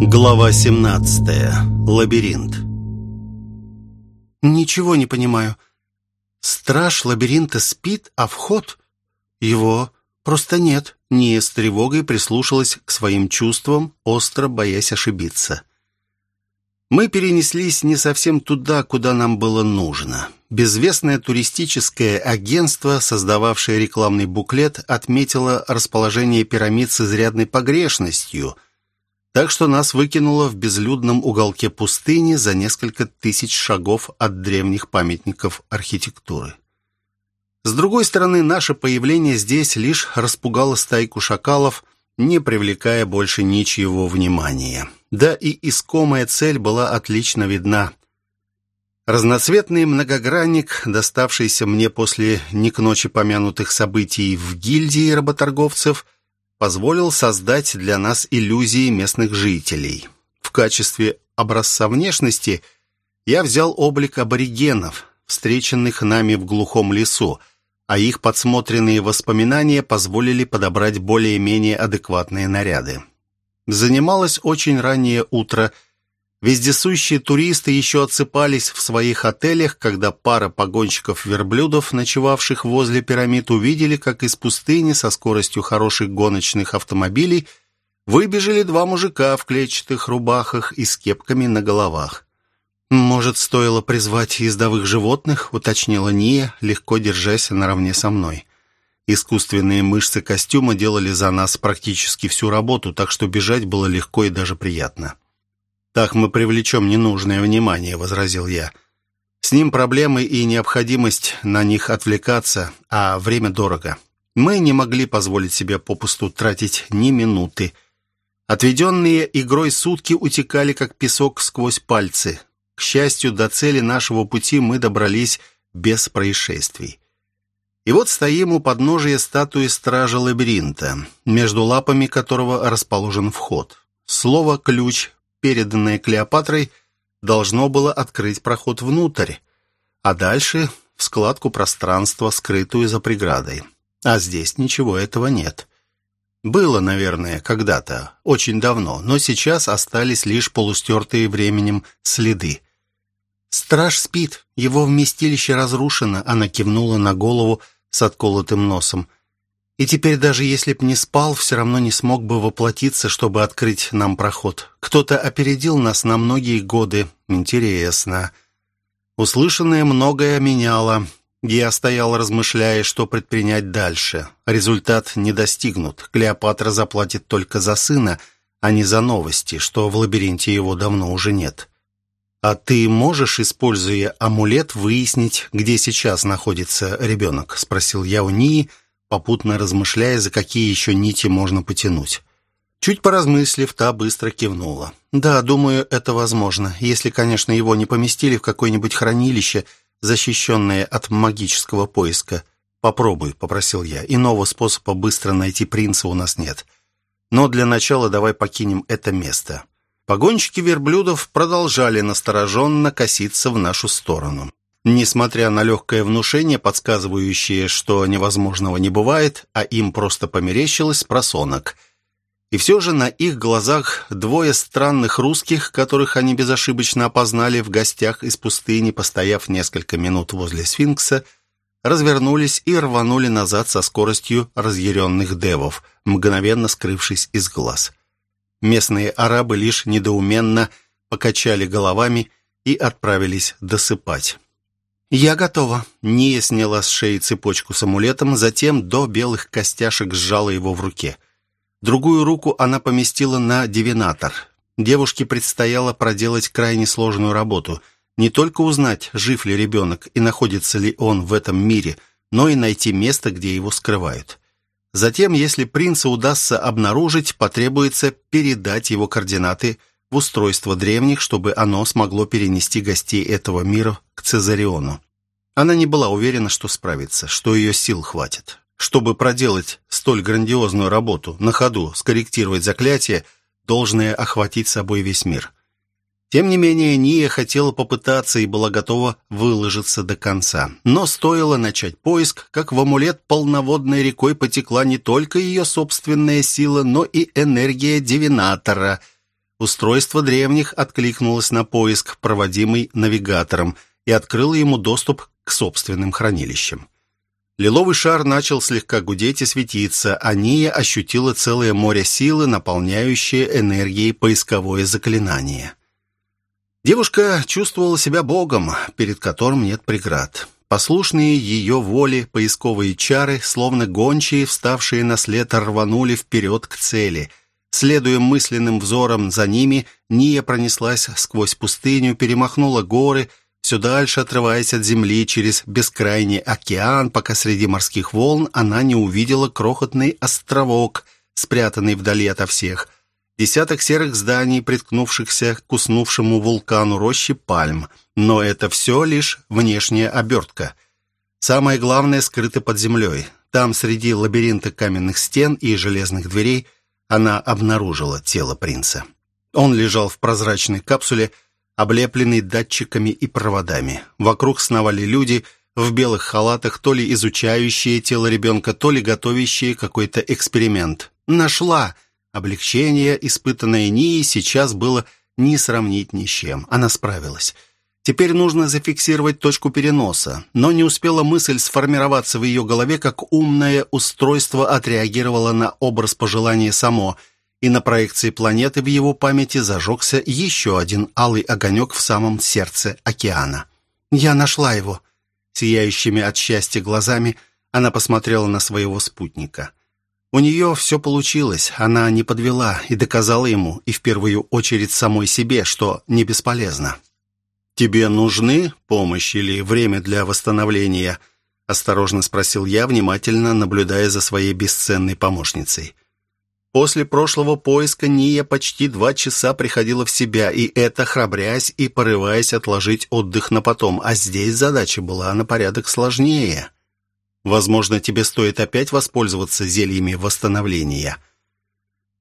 Глава 17. Лабиринт. Ничего не понимаю. Страж лабиринта спит, а вход его просто нет. Ния с тревогой прислушалась к своим чувствам, остро боясь ошибиться. Мы перенеслись не совсем туда, куда нам было нужно. Безвестное туристическое агентство, создававшее рекламный буклет, отметило расположение пирамид с изрядной погрешностью, так что нас выкинуло в безлюдном уголке пустыни за несколько тысяч шагов от древних памятников архитектуры. С другой стороны, наше появление здесь лишь распугало стайку шакалов, не привлекая больше ничьего внимания. Да и искомая цель была отлично видна. Разноцветный многогранник, доставшийся мне после не к ночи помянутых событий в гильдии работорговцев, позволил создать для нас иллюзии местных жителей. В качестве образца внешности я взял облик аборигенов, встреченных нами в глухом лесу, а их подсмотренные воспоминания позволили подобрать более-менее адекватные наряды. Занималось очень раннее утро. Вездесущие туристы еще отсыпались в своих отелях, когда пара погонщиков-верблюдов, ночевавших возле пирамид, увидели, как из пустыни со скоростью хороших гоночных автомобилей выбежали два мужика в клетчатых рубахах и с кепками на головах. «Может, стоило призвать ездовых животных?» — уточнила Ния, легко держась наравне со мной. Искусственные мышцы костюма делали за нас практически всю работу, так что бежать было легко и даже приятно. «Так мы привлечем ненужное внимание», — возразил я. «С ним проблемы и необходимость на них отвлекаться, а время дорого. Мы не могли позволить себе попусту тратить ни минуты. Отведенные игрой сутки утекали, как песок сквозь пальцы. К счастью, до цели нашего пути мы добрались без происшествий. И вот стоим у подножия статуи стража лабиринта, между лапами которого расположен вход. Слово «ключ», переданное Клеопатрой, должно было открыть проход внутрь, а дальше в складку пространства, скрытую за преградой. А здесь ничего этого нет. Было, наверное, когда-то, очень давно, но сейчас остались лишь полустертые временем следы. «Страж спит, его вместилище разрушено», — она кивнула на голову, — с отколотым носом. И теперь даже если б не спал, все равно не смог бы воплотиться, чтобы открыть нам проход. Кто-то опередил нас на многие годы. Интересно. Услышанное многое меняло. Я стоял, размышляя, что предпринять дальше. Результат не достигнут. Клеопатра заплатит только за сына, а не за новости, что в лабиринте его давно уже нет. «А ты можешь, используя амулет, выяснить, где сейчас находится ребенок?» — спросил я у Нии, попутно размышляя, за какие еще нити можно потянуть. Чуть поразмыслив, та быстро кивнула. «Да, думаю, это возможно, если, конечно, его не поместили в какое-нибудь хранилище, защищенное от магического поиска. Попробуй», — попросил я. «Иного способа быстро найти принца у нас нет. Но для начала давай покинем это место». Погонщики верблюдов продолжали настороженно коситься в нашу сторону. Несмотря на легкое внушение, подсказывающее, что невозможного не бывает, а им просто померещилось просонок. И все же на их глазах двое странных русских, которых они безошибочно опознали в гостях из пустыни, постояв несколько минут возле сфинкса, развернулись и рванули назад со скоростью разъяренных девов, мгновенно скрывшись из глаз. Местные арабы лишь недоуменно покачали головами и отправились досыпать. «Я готова». Ния сняла с шеи цепочку с амулетом, затем до белых костяшек сжала его в руке. Другую руку она поместила на дивинатор. Девушке предстояло проделать крайне сложную работу. Не только узнать, жив ли ребенок и находится ли он в этом мире, но и найти место, где его скрывают. Затем, если принца удастся обнаружить, потребуется передать его координаты в устройство древних, чтобы оно смогло перенести гостей этого мира к Цезариону. Она не была уверена, что справится, что ее сил хватит. Чтобы проделать столь грандиозную работу, на ходу скорректировать заклятие, должное охватить собой весь мир. Тем не менее, Ния хотела попытаться и была готова выложиться до конца. Но стоило начать поиск, как в амулет полноводной рекой потекла не только ее собственная сила, но и энергия Дивинатора. Устройство древних откликнулось на поиск, проводимый навигатором, и открыло ему доступ к собственным хранилищам. Лиловый шар начал слегка гудеть и светиться, а Ния ощутила целое море силы, наполняющее энергией поисковое заклинание. Девушка чувствовала себя богом, перед которым нет преград. Послушные ее воле поисковые чары, словно гончие, вставшие на след, рванули вперед к цели. Следуя мысленным взором за ними, Ния пронеслась сквозь пустыню, перемахнула горы — все дальше отрываясь от земли через бескрайний океан, пока среди морских волн она не увидела крохотный островок, спрятанный вдали ото всех. Десяток серых зданий, приткнувшихся к уснувшему вулкану рощи пальм. Но это все лишь внешняя обертка. Самое главное скрыто под землей. Там, среди лабиринта каменных стен и железных дверей, она обнаружила тело принца. Он лежал в прозрачной капсуле, облепленный датчиками и проводами. Вокруг сновали люди в белых халатах, то ли изучающие тело ребенка, то ли готовящие какой-то эксперимент. «Нашла!» Облегчение, испытанное Нии, сейчас было не сравнить ни с чем. Она справилась. Теперь нужно зафиксировать точку переноса. Но не успела мысль сформироваться в ее голове, как умное устройство отреагировало на образ пожелания само – и на проекции планеты в его памяти зажегся еще один алый огонек в самом сердце океана. «Я нашла его!» Сияющими от счастья глазами она посмотрела на своего спутника. У нее все получилось, она не подвела и доказала ему, и в первую очередь самой себе, что не бесполезно. «Тебе нужны помощь или время для восстановления?» — осторожно спросил я, внимательно наблюдая за своей бесценной помощницей. После прошлого поиска Ния почти два часа приходила в себя, и это храбрясь и порываясь отложить отдых на потом, а здесь задача была на порядок сложнее. Возможно, тебе стоит опять воспользоваться зельями восстановления.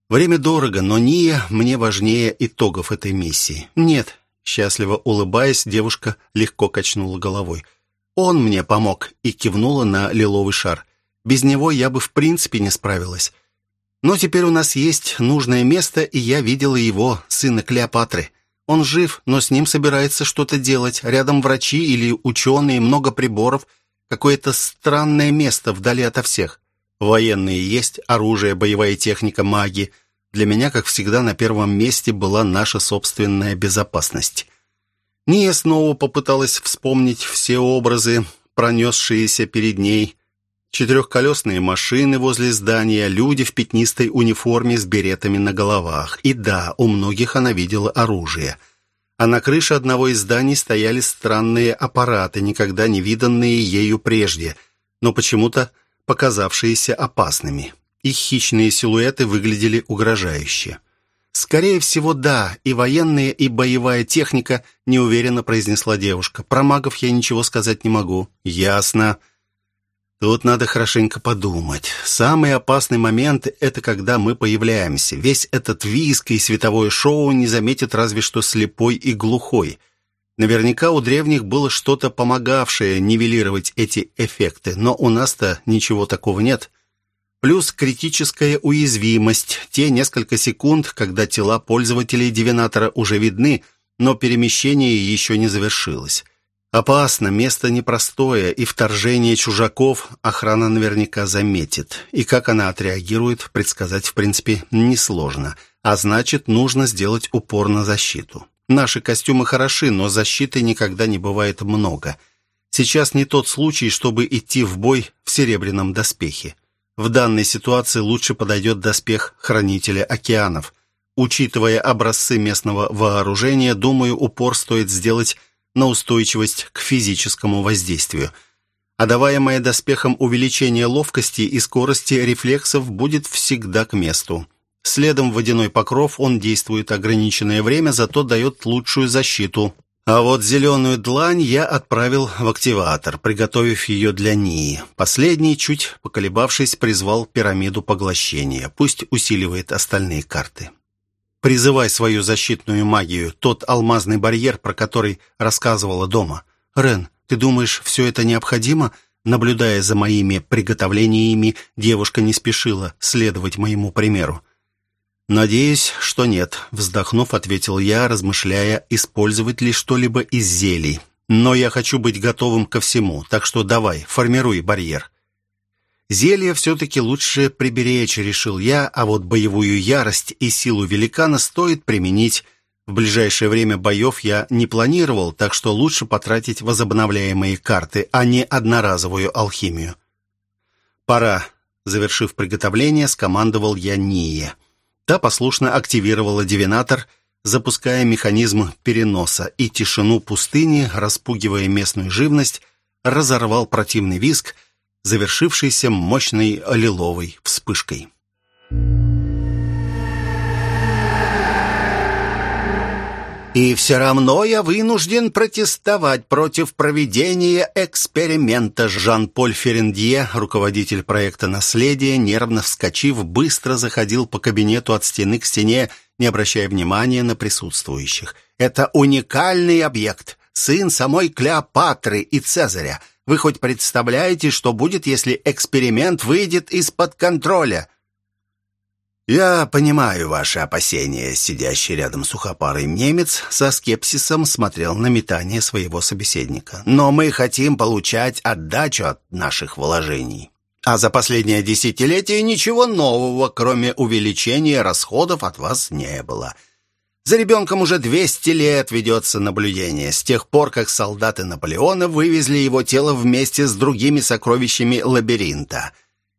Время дорого, но Ния мне важнее итогов этой миссии. Нет, счастливо улыбаясь, девушка легко качнула головой. Он мне помог и кивнула на лиловый шар. Без него я бы в принципе не справилась. Но теперь у нас есть нужное место, и я видела его, сына Клеопатры. Он жив, но с ним собирается что-то делать. Рядом врачи или ученые, много приборов. Какое-то странное место вдали ото всех. Военные есть, оружие, боевая техника, маги. Для меня, как всегда, на первом месте была наша собственная безопасность. Ния снова попыталась вспомнить все образы, пронесшиеся перед ней четырехколесные машины возле здания, люди в пятнистой униформе с беретами на головах. И да, у многих она видела оружие. А на крыше одного из зданий стояли странные аппараты, никогда не виданные ею прежде, но почему-то показавшиеся опасными. Их хищные силуэты выглядели угрожающе. «Скорее всего, да, и военная, и боевая техника», — неуверенно произнесла девушка. «Про магов я ничего сказать не могу». «Ясно». Тут надо хорошенько подумать. Самый опасный момент — это когда мы появляемся. Весь этот виск и световое шоу не заметит разве что слепой и глухой. Наверняка у древних было что-то помогавшее нивелировать эти эффекты, но у нас-то ничего такого нет. Плюс критическая уязвимость. Те несколько секунд, когда тела пользователей Дивинатора уже видны, но перемещение еще не завершилось. Опасно, место непростое, и вторжение чужаков охрана наверняка заметит. И как она отреагирует, предсказать, в принципе, несложно. А значит, нужно сделать упор на защиту. Наши костюмы хороши, но защиты никогда не бывает много. Сейчас не тот случай, чтобы идти в бой в серебряном доспехе. В данной ситуации лучше подойдет доспех Хранителя океанов. Учитывая образцы местного вооружения, думаю, упор стоит сделать на устойчивость к физическому воздействию. А даваемое доспехом увеличение ловкости и скорости рефлексов будет всегда к месту. Следом водяной покров, он действует ограниченное время, зато дает лучшую защиту. А вот зеленую длань я отправил в активатор, приготовив ее для Нии. Последний, чуть поколебавшись, призвал пирамиду поглощения. Пусть усиливает остальные карты. Призывай свою защитную магию, тот алмазный барьер, про который рассказывала дома. Рен, ты думаешь, все это необходимо? Наблюдая за моими приготовлениями, девушка не спешила следовать моему примеру. Надеюсь, что нет», — вздохнув, ответил я, размышляя, использовать ли что-либо из зелий. «Но я хочу быть готовым ко всему, так что давай, формируй барьер». Зелье все-таки лучше приберечь, решил я, а вот боевую ярость и силу великана стоит применить. В ближайшее время боев я не планировал, так что лучше потратить возобновляемые карты, а не одноразовую алхимию. «Пора», — завершив приготовление, скомандовал я Ние. Та послушно активировала дивинатор, запуская механизм переноса, и тишину пустыни, распугивая местную живность, разорвал противный визг, завершившийся мощной лиловой вспышкой. И все равно я вынужден протестовать против проведения эксперимента. Жан-Поль Ферендье, руководитель проекта «Наследие», нервно вскочив, быстро заходил по кабинету от стены к стене, не обращая внимания на присутствующих. «Это уникальный объект, сын самой Клеопатры и Цезаря. Вы хоть представляете, что будет, если эксперимент выйдет из-под контроля?» «Я понимаю ваши опасения», — сидящий рядом сухопарый немец со скепсисом смотрел на метание своего собеседника. «Но мы хотим получать отдачу от наших вложений. А за последнее десятилетие ничего нового, кроме увеличения расходов, от вас не было. За ребенком уже 200 лет ведется наблюдение, с тех пор, как солдаты Наполеона вывезли его тело вместе с другими сокровищами лабиринта».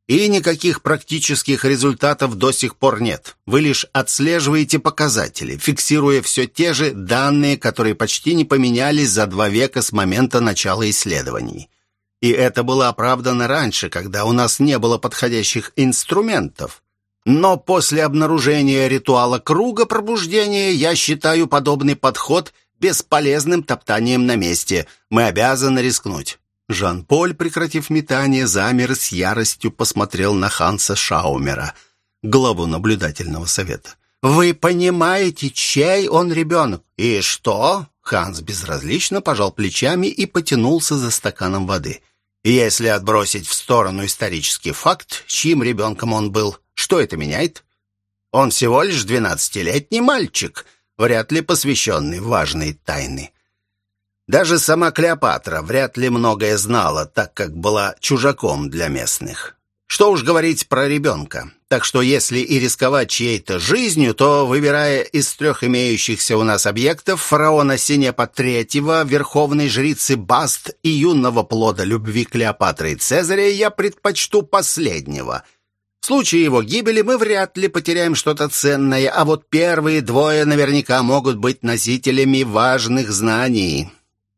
И никаких практических результатов до сих пор нет. Вы лишь отслеживаете показатели, фиксируя все те же данные, которые почти не поменялись за два века с момента начала исследований. И это было оправдано раньше, когда у нас не было подходящих инструментов. Но после обнаружения ритуала круга пробуждения я считаю подобный подход бесполезным топтанием на месте. Мы обязаны рискнуть. Жан-Поль, прекратив метание, замер с яростью посмотрел на Ханса Шаумера, главу наблюдательного совета. «Вы понимаете, чей он ребенок?» «И что?» Ханс безразлично пожал плечами и потянулся за стаканом воды. «Если отбросить в сторону исторический факт, чьим ребенком он был, что это меняет? Он всего лишь двенадцатилетний мальчик, вряд ли посвященный в важные тайны. Даже сама Клеопатра вряд ли многое знала, так как была чужаком для местных. Что уж говорить про ребенка. Так что если и рисковать чьей-то жизнью, то, выбирая из трех имеющихся у нас объектов, фараона Синепа III, верховной жрицы Баст и юного плода любви Клеопатры и Цезаря, я предпочту последнего. В случае его гибели мы вряд ли потеряем что-то ценное, а вот первые двое наверняка могут быть носителями важных знаний.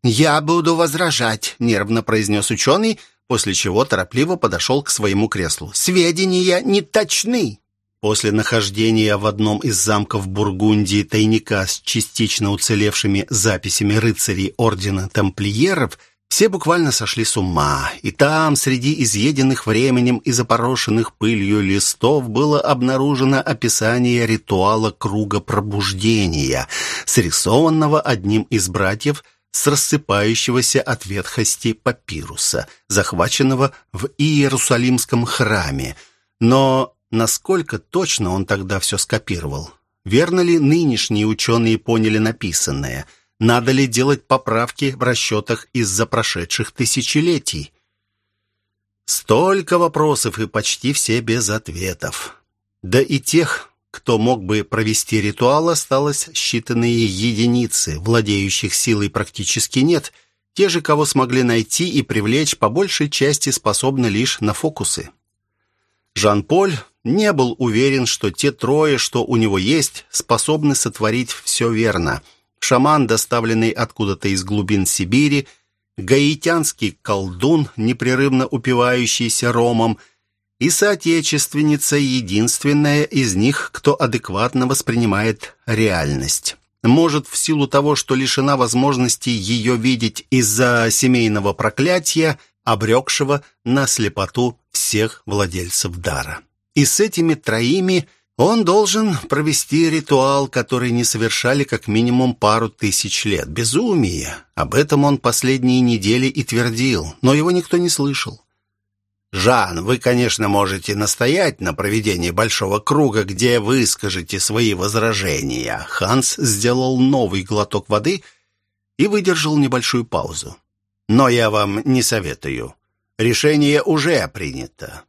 «Я буду возражать», — нервно произнес ученый, после чего торопливо подошел к своему креслу. «Сведения не точны». После нахождения в одном из замков Бургундии тайника с частично уцелевшими записями рыцарей Ордена Тамплиеров все буквально сошли с ума, и там, среди изъеденных временем и запорошенных пылью листов, было обнаружено описание ритуала круга пробуждения, срисованного одним из братьев – с рассыпающегося от ветхости папируса, захваченного в Иерусалимском храме. Но насколько точно он тогда все скопировал? Верно ли нынешние ученые поняли написанное? Надо ли делать поправки в расчетах из-за прошедших тысячелетий? Столько вопросов и почти все без ответов. Да и тех, кто мог бы провести ритуал, осталось считанные единицы, владеющих силой практически нет. Те же, кого смогли найти и привлечь, по большей части способны лишь на фокусы. Жан-Поль не был уверен, что те трое, что у него есть, способны сотворить все верно. Шаман, доставленный откуда-то из глубин Сибири, гаитянский колдун, непрерывно упивающийся ромом – и соотечественница единственная из них, кто адекватно воспринимает реальность. Может, в силу того, что лишена возможности ее видеть из-за семейного проклятия, обрекшего на слепоту всех владельцев дара. И с этими троими он должен провести ритуал, который не совершали как минимум пару тысяч лет. Безумие. Об этом он последние недели и твердил, но его никто не слышал. «Жан, вы, конечно, можете настоять на проведении большого круга, где вы скажете свои возражения». Ханс сделал новый глоток воды и выдержал небольшую паузу. «Но я вам не советую. Решение уже принято.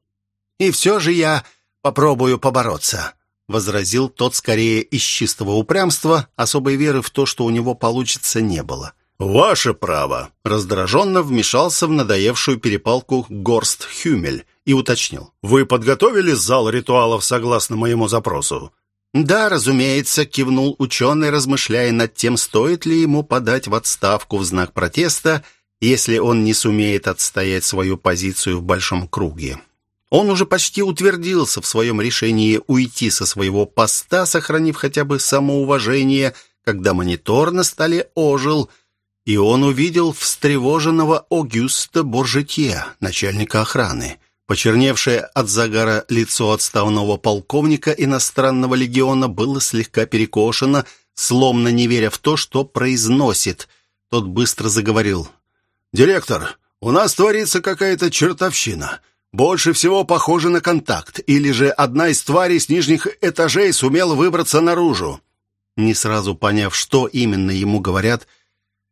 И все же я попробую побороться», — возразил тот скорее из чистого упрямства, особой веры в то, что у него получится, не было. «Ваше право!» Раздраженно вмешался в надоевшую перепалку Горст Хюмель и уточнил. «Вы подготовили зал ритуалов согласно моему запросу?» «Да, разумеется», — кивнул ученый, размышляя над тем, стоит ли ему подать в отставку в знак протеста, если он не сумеет отстоять свою позицию в большом круге. Он уже почти утвердился в своем решении уйти со своего поста, сохранив хотя бы самоуважение, когда монитор на столе ожил — и он увидел встревоженного Огюста Боржетье, начальника охраны. Почерневшее от загара лицо отставного полковника иностранного легиона было слегка перекошено, словно не веря в то, что произносит. Тот быстро заговорил. «Директор, у нас творится какая-то чертовщина. Больше всего похоже на контакт. Или же одна из тварей с нижних этажей сумела выбраться наружу». Не сразу поняв, что именно ему говорят,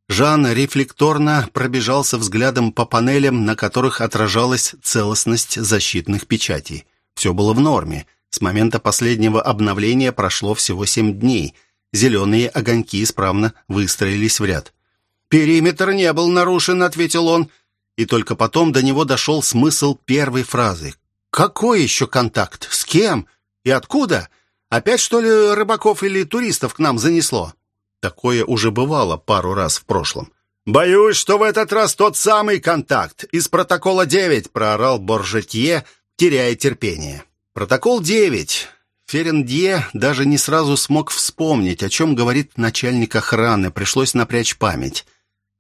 Жан рефлекторно пробежался взглядом по панелям, на которых отражалась целостность защитных печатей. Все было в норме. С момента последнего обновления прошло всего семь дней. Зеленые огоньки исправно выстроились в ряд. «Периметр не был нарушен», — ответил он. И только потом до него дошел смысл первой фразы. «Какой еще контакт? С кем? И откуда? Опять, что ли, рыбаков или туристов к нам занесло?» Такое уже бывало пару раз в прошлом. «Боюсь, что в этот раз тот самый контакт из протокола 9», проорал Боржетье, теряя терпение. «Протокол 9». Ферендье даже не сразу смог вспомнить, о чем говорит начальник охраны, пришлось напрячь память.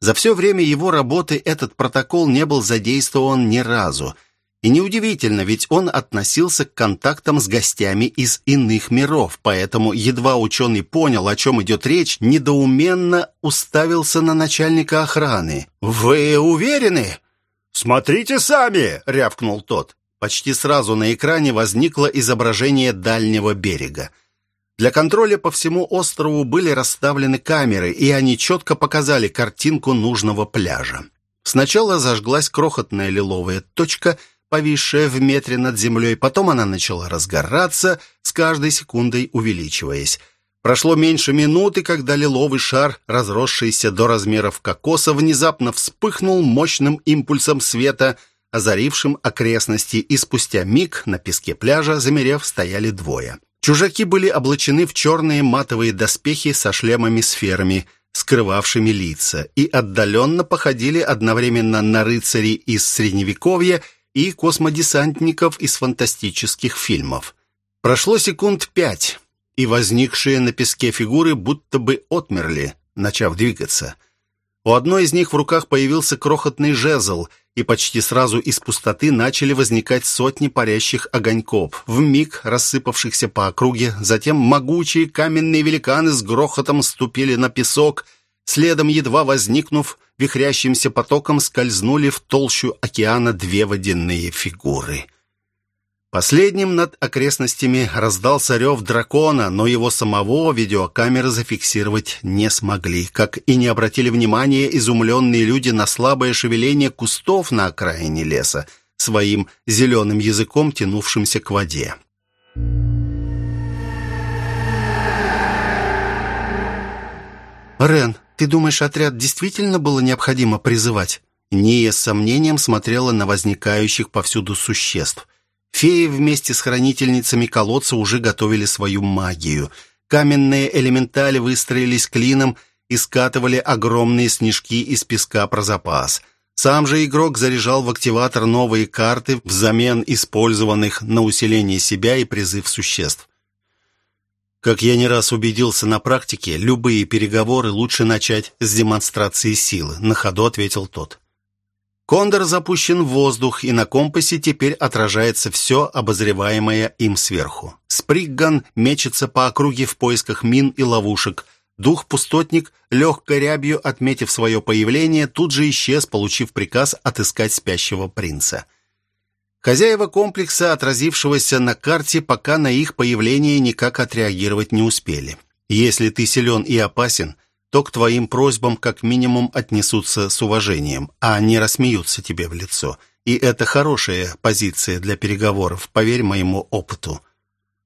За все время его работы этот протокол не был задействован ни разу. И неудивительно, ведь он относился к контактам с гостями из иных миров, поэтому едва ученый понял, о чем идет речь, недоуменно уставился на начальника охраны. «Вы уверены?» «Смотрите сами!» — рявкнул тот. Почти сразу на экране возникло изображение дальнего берега. Для контроля по всему острову были расставлены камеры, и они четко показали картинку нужного пляжа. Сначала зажглась крохотная лиловая точка — повисшая в метре над землей. Потом она начала разгораться, с каждой секундой увеличиваясь. Прошло меньше минуты, когда лиловый шар, разросшийся до размеров кокоса, внезапно вспыхнул мощным импульсом света, озарившим окрестности, и спустя миг на песке пляжа, замерев, стояли двое. Чужаки были облачены в черные матовые доспехи со шлемами-сферами, скрывавшими лица, и отдаленно походили одновременно на рыцарей из Средневековья и космодесантников из фантастических фильмов. Прошло секунд пять, и возникшие на песке фигуры будто бы отмерли, начав двигаться. У одной из них в руках появился крохотный жезл, и почти сразу из пустоты начали возникать сотни парящих огоньков, в миг рассыпавшихся по округе, затем могучие каменные великаны с грохотом ступили на песок, следом, едва возникнув, вихрящимся потоком скользнули в толщу океана две водяные фигуры. Последним над окрестностями раздался рев дракона, но его самого видеокамеры зафиксировать не смогли, как и не обратили внимания изумленные люди на слабое шевеление кустов на окраине леса, своим зеленым языком тянувшимся к воде. «Рен, ты думаешь, отряд действительно было необходимо призывать?» Ния с сомнением смотрела на возникающих повсюду существ. Феи вместе с хранительницами колодца уже готовили свою магию. Каменные элементали выстроились клином и скатывали огромные снежки из песка про запас. Сам же игрок заряжал в активатор новые карты взамен использованных на усиление себя и призыв существ. Как я не раз убедился на практике, любые переговоры лучше начать с демонстрации силы, на ходу ответил тот. Кондор запущен в воздух, и на компасе теперь отражается все обозреваемое им сверху. Спригган мечется по округе в поисках мин и ловушек. Дух-пустотник, легкой рябью отметив свое появление, тут же исчез, получив приказ отыскать спящего принца. Хозяева комплекса, отразившегося на карте, пока на их появление никак отреагировать не успели. Если ты силен и опасен, то к твоим просьбам как минимум отнесутся с уважением, а не рассмеются тебе в лицо. И это хорошая позиция для переговоров, поверь моему опыту.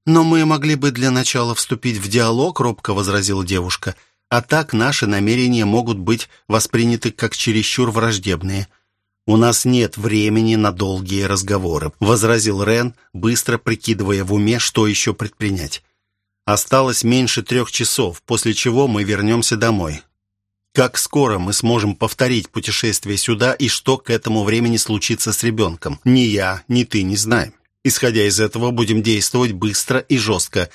«Но мы могли бы для начала вступить в диалог», — робко возразила девушка. «А так наши намерения могут быть восприняты как чересчур враждебные». «У нас нет времени на долгие разговоры», — возразил Рен, быстро прикидывая в уме, что еще предпринять. «Осталось меньше трех часов, после чего мы вернемся домой. Как скоро мы сможем повторить путешествие сюда и что к этому времени случится с ребенком? Ни я, ни ты не знаем. Исходя из этого, будем действовать быстро и жестко,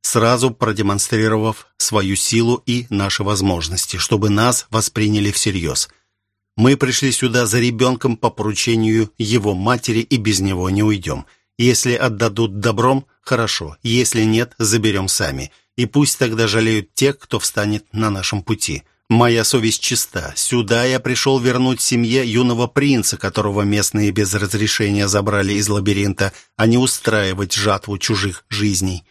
сразу продемонстрировав свою силу и наши возможности, чтобы нас восприняли всерьез». Мы пришли сюда за ребенком по поручению его матери и без него не уйдем. Если отдадут добром, хорошо. Если нет, заберем сами. И пусть тогда жалеют те, кто встанет на нашем пути. Моя совесть чиста. Сюда я пришел вернуть семье юного принца, которого местные без разрешения забрали из лабиринта, а не устраивать жатву чужих жизней.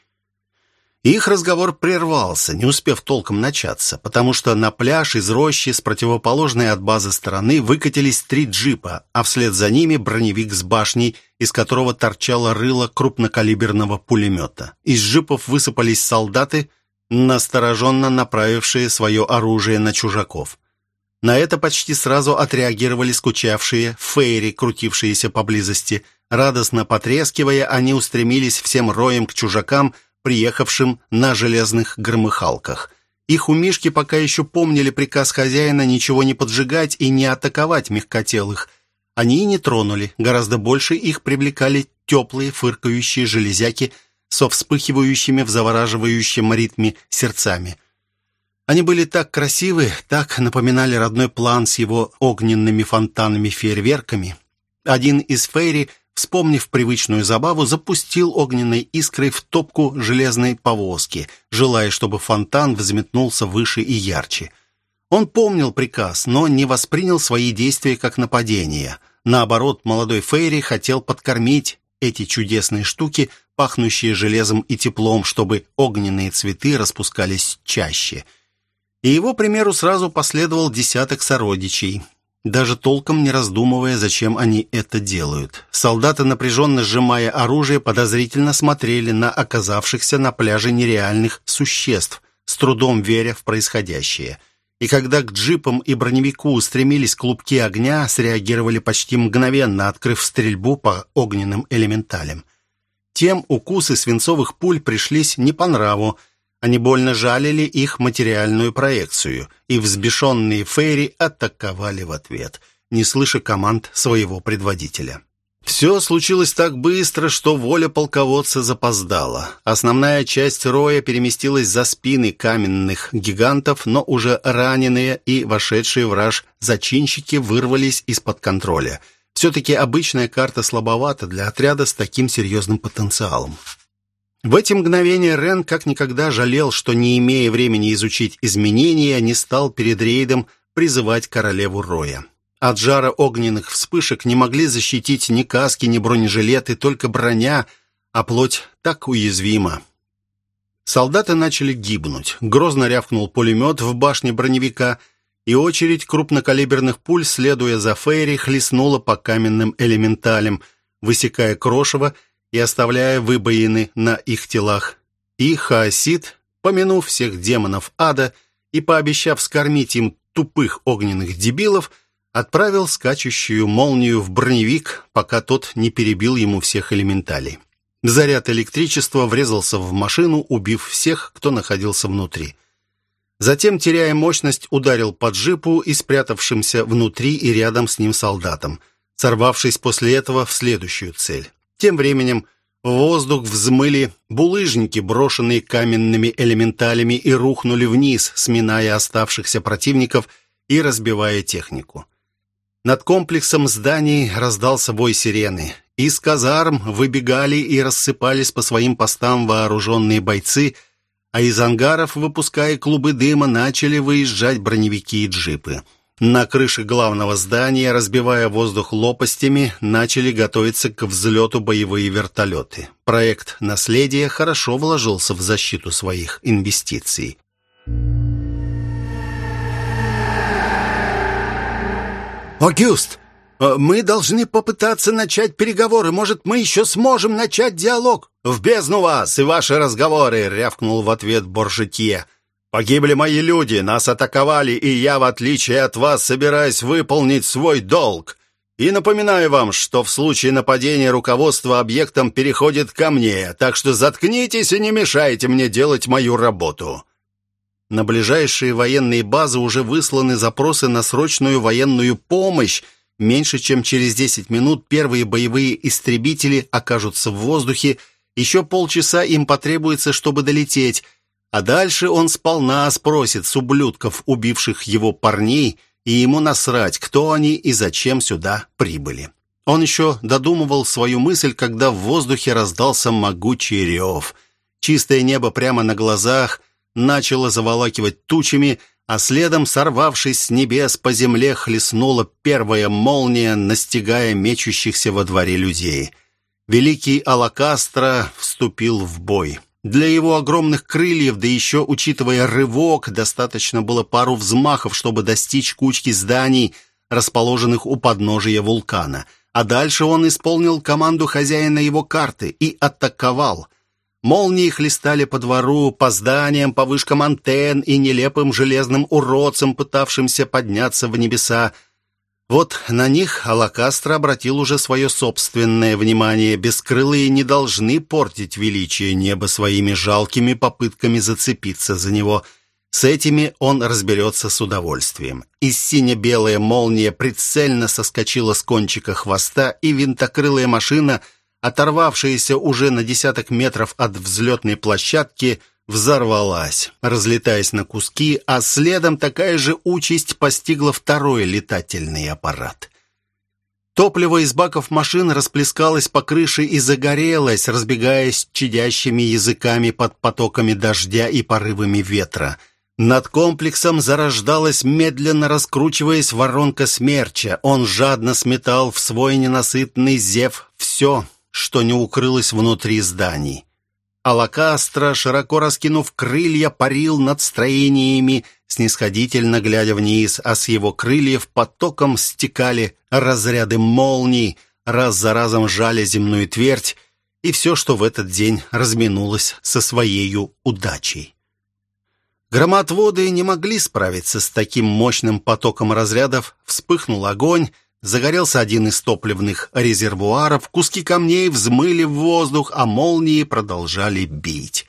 Их разговор прервался, не успев толком начаться, потому что на пляж из рощи с противоположной от базы стороны выкатились три джипа, а вслед за ними броневик с башней, из которого торчало рыло крупнокалиберного пулемета. Из джипов высыпались солдаты, настороженно направившие свое оружие на чужаков. На это почти сразу отреагировали скучавшие фейри, крутившиеся поблизости. Радостно потрескивая, они устремились всем роем к чужакам – приехавшим на железных громыхалках. Их умишки пока еще помнили приказ хозяина ничего не поджигать и не атаковать мягкотелых. Они и не тронули, гораздо больше их привлекали теплые фыркающие железяки со вспыхивающими в завораживающем ритме сердцами. Они были так красивы, так напоминали родной план с его огненными фонтанами-фейерверками. Один из фейри вспомнив привычную забаву, запустил огненной искрой в топку железной повозки, желая, чтобы фонтан взметнулся выше и ярче. Он помнил приказ, но не воспринял свои действия как нападение. Наоборот, молодой Фейри хотел подкормить эти чудесные штуки, пахнущие железом и теплом, чтобы огненные цветы распускались чаще. И его примеру сразу последовал десяток сородичей – даже толком не раздумывая, зачем они это делают. Солдаты, напряженно сжимая оружие, подозрительно смотрели на оказавшихся на пляже нереальных существ, с трудом веря в происходящее. И когда к джипам и броневику устремились клубки огня, среагировали почти мгновенно, открыв стрельбу по огненным элементалям. Тем укусы свинцовых пуль пришлись не по нраву, они больно жалили их материальную проекцию, и взбешенные фейри атаковали в ответ, не слыша команд своего предводителя. Все случилось так быстро, что воля полководца запоздала. Основная часть роя переместилась за спины каменных гигантов, но уже раненые и вошедшие в зачинщики вырвались из-под контроля. Все-таки обычная карта слабовата для отряда с таким серьезным потенциалом. В эти мгновения Рен как никогда жалел, что, не имея времени изучить изменения, не стал перед рейдом призывать королеву Роя. От жара огненных вспышек не могли защитить ни каски, ни бронежилеты, только броня, а плоть так уязвима. Солдаты начали гибнуть. Грозно рявкнул пулемет в башне броневика, и очередь крупнокалиберных пуль, следуя за Фейри, хлестнула по каменным элементалям, высекая крошево и оставляя выбоины на их телах. И Хаосид, помянув всех демонов ада и пообещав скормить им тупых огненных дебилов, отправил скачущую молнию в броневик, пока тот не перебил ему всех элементалей. Заряд электричества врезался в машину, убив всех, кто находился внутри. Затем, теряя мощность, ударил по джипу и спрятавшимся внутри и рядом с ним солдатам, сорвавшись после этого в следующую цель. Тем временем в воздух взмыли булыжники, брошенные каменными элементалями, и рухнули вниз, сминая оставшихся противников и разбивая технику. Над комплексом зданий раздался вой сирены. Из казарм выбегали и рассыпались по своим постам вооруженные бойцы, а из ангаров, выпуская клубы дыма, начали выезжать броневики и джипы. На крыше главного здания, разбивая воздух лопастями, начали готовиться к взлету боевые вертолеты. Проект «Наследие» хорошо вложился в защиту своих инвестиций. «Огюст, э, мы должны попытаться начать переговоры. Может, мы еще сможем начать диалог?» «В бездну вас и ваши разговоры!» — рявкнул в ответ Боржетье. Погибли мои люди, нас атаковали, и я, в отличие от вас, собираюсь выполнить свой долг. И напоминаю вам, что в случае нападения руководство объектом переходит ко мне, так что заткнитесь и не мешайте мне делать мою работу». На ближайшие военные базы уже высланы запросы на срочную военную помощь. Меньше чем через 10 минут первые боевые истребители окажутся в воздухе. Еще полчаса им потребуется, чтобы долететь – а дальше он сполна спросит с ублюдков, убивших его парней, и ему насрать, кто они и зачем сюда прибыли. Он еще додумывал свою мысль, когда в воздухе раздался могучий рев. Чистое небо прямо на глазах начало заволакивать тучами, а следом, сорвавшись с небес по земле, хлестнула первая молния, настигая мечущихся во дворе людей. Великий Алакастро вступил в бой. Для его огромных крыльев, да еще учитывая рывок, достаточно было пару взмахов, чтобы достичь кучки зданий, расположенных у подножия вулкана. А дальше он исполнил команду хозяина его карты и атаковал. Молнии хлестали по двору, по зданиям, по вышкам антенн и нелепым железным уродцам, пытавшимся подняться в небеса, вот на них Алакастро обратил уже свое собственное внимание. Бескрылые не должны портить величие неба своими жалкими попытками зацепиться за него. С этими он разберется с удовольствием. И сине-белая молния прицельно соскочила с кончика хвоста, и винтокрылая машина, оторвавшаяся уже на десяток метров от взлетной площадки, взорвалась, разлетаясь на куски, а следом такая же участь постигла второй летательный аппарат. Топливо из баков машин расплескалось по крыше и загорелось, разбегаясь чадящими языками под потоками дождя и порывами ветра. Над комплексом зарождалась, медленно раскручиваясь, воронка смерча. Он жадно сметал в свой ненасытный зев все, что не укрылось внутри зданий. Алакастра, широко раскинув крылья, парил над строениями, снисходительно глядя вниз, а с его крыльев потоком стекали разряды молний, раз за разом жали земную твердь, и все, что в этот день разминулось со своею удачей. Громотводы не могли справиться с таким мощным потоком разрядов, вспыхнул огонь, Загорелся один из топливных резервуаров, куски камней взмыли в воздух, а молнии продолжали бить.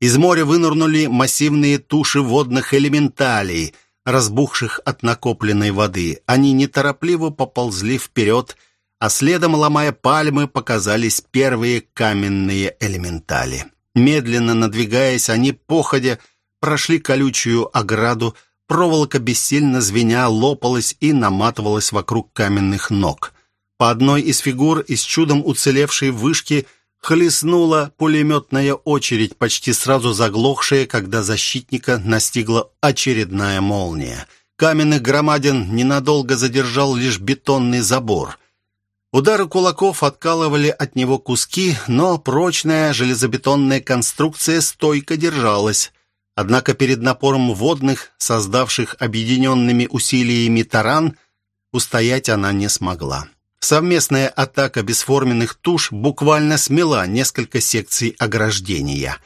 Из моря вынырнули массивные туши водных элементалей, разбухших от накопленной воды. Они неторопливо поползли вперед, а следом, ломая пальмы, показались первые каменные элементали. Медленно надвигаясь, они, походя, прошли колючую ограду, Проволока бессильно звеня лопалась и наматывалась вокруг каменных ног. По одной из фигур из чудом уцелевшей вышки хлестнула пулеметная очередь, почти сразу заглохшая, когда защитника настигла очередная молния. Каменных громадин ненадолго задержал лишь бетонный забор. Удары кулаков откалывали от него куски, но прочная железобетонная конструкция стойко держалась. Однако перед напором водных, создавших объединенными усилиями таран, устоять она не смогла. Совместная атака бесформенных туш буквально смела несколько секций ограждения.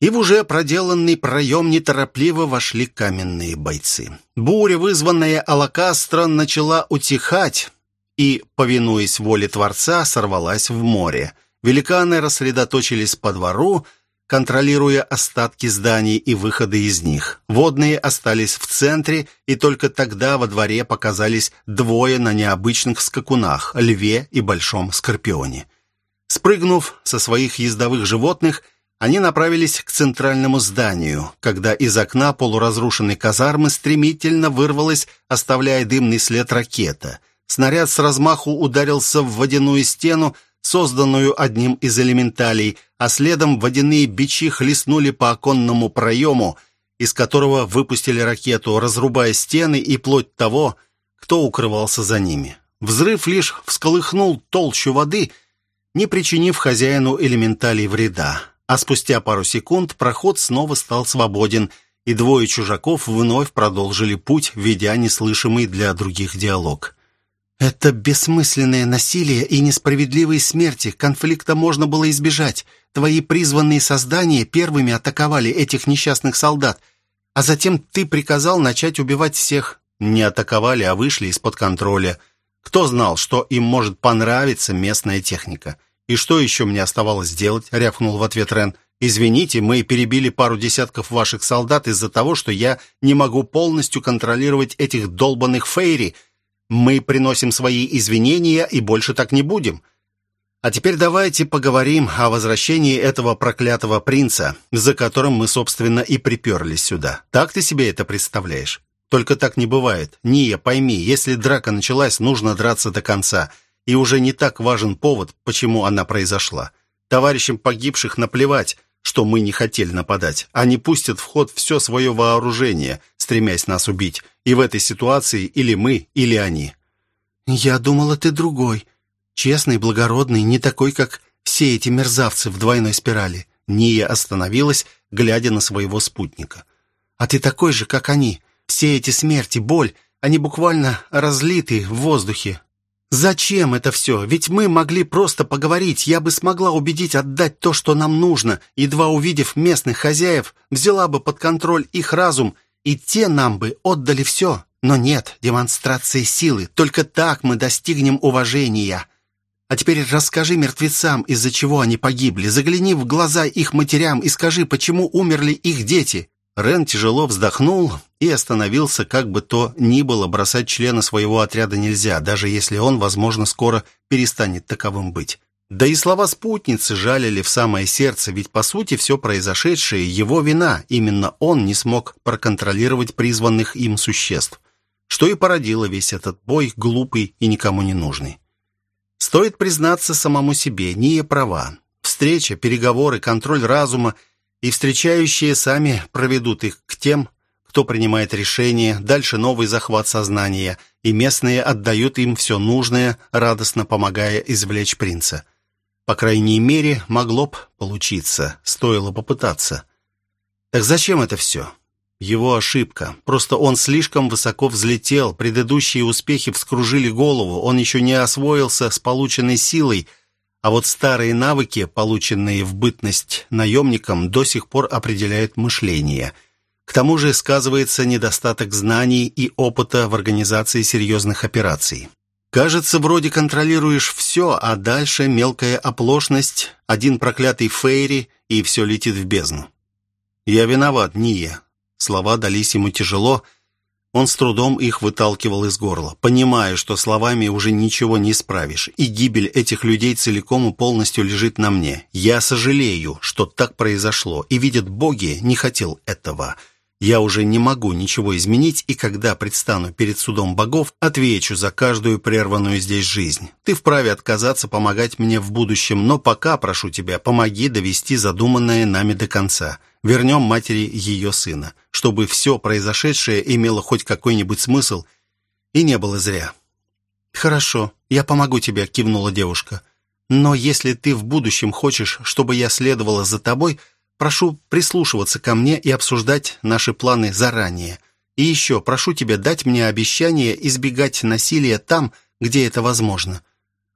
И в уже проделанный проем неторопливо вошли каменные бойцы. Буря, вызванная Алакастро, начала утихать и, повинуясь воле Творца, сорвалась в море. Великаны рассредоточились по двору, контролируя остатки зданий и выходы из них. Водные остались в центре, и только тогда во дворе показались двое на необычных скакунах, льве и большом скорпионе. Спрыгнув со своих ездовых животных, они направились к центральному зданию, когда из окна полуразрушенной казармы стремительно вырвалась, оставляя дымный след ракета. Снаряд с размаху ударился в водяную стену, созданную одним из элементалей, а следом водяные бичи хлестнули по оконному проему, из которого выпустили ракету, разрубая стены и плоть того, кто укрывался за ними. Взрыв лишь всколыхнул толщу воды, не причинив хозяину элементалей вреда. А спустя пару секунд проход снова стал свободен, и двое чужаков вновь продолжили путь, ведя неслышимый для других диалог. «Это бессмысленное насилие и несправедливые смерти. Конфликта можно было избежать. Твои призванные создания первыми атаковали этих несчастных солдат, а затем ты приказал начать убивать всех. Не атаковали, а вышли из-под контроля. Кто знал, что им может понравиться местная техника? И что еще мне оставалось делать?» — рявкнул в ответ Рен. «Извините, мы перебили пару десятков ваших солдат из-за того, что я не могу полностью контролировать этих долбанных фейри. Мы приносим свои извинения и больше так не будем». А теперь давайте поговорим о возвращении этого проклятого принца, за которым мы, собственно, и приперлись сюда. Так ты себе это представляешь? Только так не бывает. Ния, пойми, если драка началась, нужно драться до конца. И уже не так важен повод, почему она произошла. Товарищам погибших наплевать, что мы не хотели нападать. Они пустят в ход все свое вооружение, стремясь нас убить. И в этой ситуации или мы, или они. «Я думала, ты другой», Честный, благородный, не такой, как все эти мерзавцы в двойной спирали. Ния остановилась, глядя на своего спутника. «А ты такой же, как они. Все эти смерти, боль, они буквально разлиты в воздухе. Зачем это все? Ведь мы могли просто поговорить. Я бы смогла убедить отдать то, что нам нужно. Едва увидев местных хозяев, взяла бы под контроль их разум, и те нам бы отдали все. Но нет демонстрации силы. Только так мы достигнем уважения». А теперь расскажи мертвецам, из-за чего они погибли. Загляни в глаза их матерям и скажи, почему умерли их дети». Рен тяжело вздохнул и остановился, как бы то ни было, бросать члена своего отряда нельзя, даже если он, возможно, скоро перестанет таковым быть. Да и слова спутницы жалили в самое сердце, ведь, по сути, все произошедшее – его вина. Именно он не смог проконтролировать призванных им существ, что и породило весь этот бой, глупый и никому не нужный. Стоит признаться самому себе, Ния права. Встреча, переговоры, контроль разума и встречающие сами проведут их к тем, кто принимает решения, дальше новый захват сознания, и местные отдают им все нужное, радостно помогая извлечь принца. По крайней мере, могло б получиться, стоило попытаться. Так зачем это все? Его ошибка. Просто он слишком высоко взлетел, предыдущие успехи вскружили голову, он еще не освоился с полученной силой, а вот старые навыки, полученные в бытность наемником, до сих пор определяют мышление. К тому же сказывается недостаток знаний и опыта в организации серьезных операций. Кажется, вроде контролируешь все, а дальше мелкая оплошность, один проклятый фейри, и все летит в бездну. «Я виноват, Ния», Слова дались ему тяжело, он с трудом их выталкивал из горла, понимая, что словами уже ничего не исправишь, и гибель этих людей целиком и полностью лежит на мне. Я сожалею, что так произошло, и, видят боги, не хотел этого. Я уже не могу ничего изменить, и когда предстану перед судом богов, отвечу за каждую прерванную здесь жизнь. Ты вправе отказаться помогать мне в будущем, но пока, прошу тебя, помоги довести задуманное нами до конца вернем матери ее сына, чтобы все произошедшее имело хоть какой-нибудь смысл и не было зря. «Хорошо, я помогу тебе», — кивнула девушка. «Но если ты в будущем хочешь, чтобы я следовала за тобой, прошу прислушиваться ко мне и обсуждать наши планы заранее. И еще прошу тебя дать мне обещание избегать насилия там, где это возможно».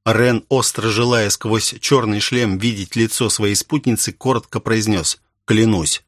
Рен, остро желая сквозь черный шлем видеть лицо своей спутницы, коротко произнес — Клянусь».